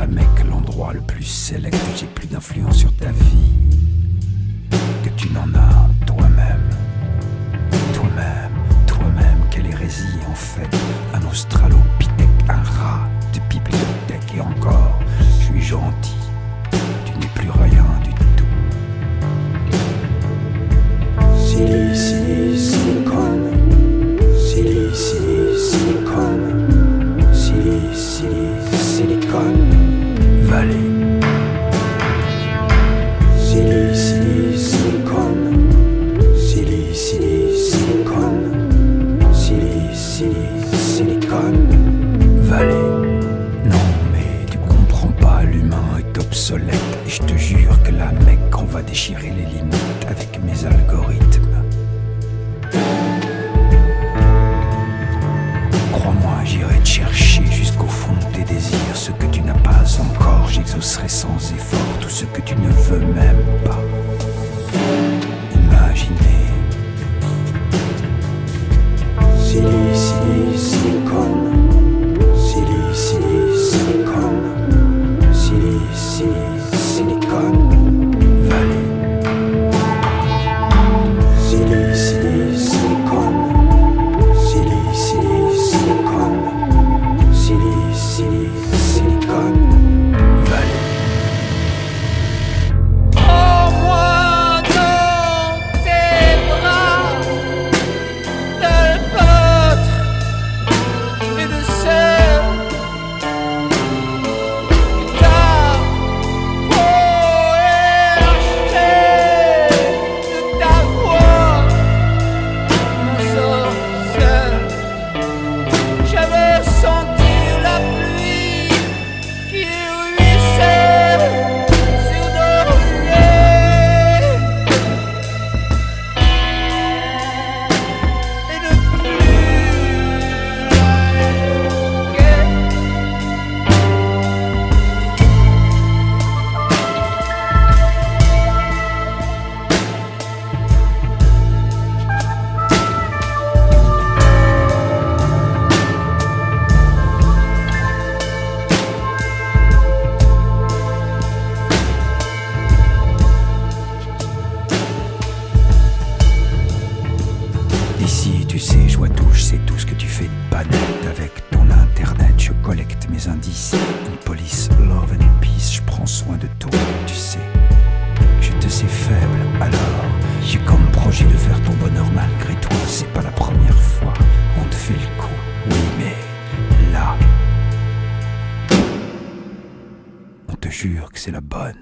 la Mecque, l'endroit le plus sélect. J'ai plus d'influence sur ta vie que tu n'en as toi-même. Toi-même, toi-même, quelle hérésie en fait. Un australopithèque, un rat de bibliothèque et encore, je suis gentil. Tu n'es plus rien du tout. Sans effort tout ce que tu ne veux même indices. Une police, love and peace, je prends soin de toi, tu sais. Je te sais faible, alors j'ai comme projet de faire ton bonheur malgré toi. C'est pas la première fois, on te fait le coup. Oui, mais là, on te jure que c'est la bonne.